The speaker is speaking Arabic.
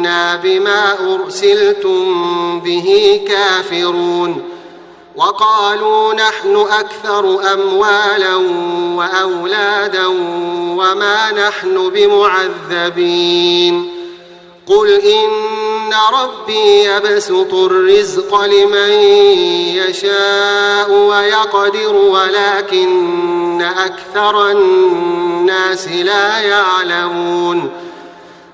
إنا بما أرسلتم به كافرون وقالوا نحن أكثر أموالا وأولادا وما نحن بمعذبين قل إن ربي يبسط الرزق لمن يشاء ويقدر ولكن أكثر الناس لا يعلمون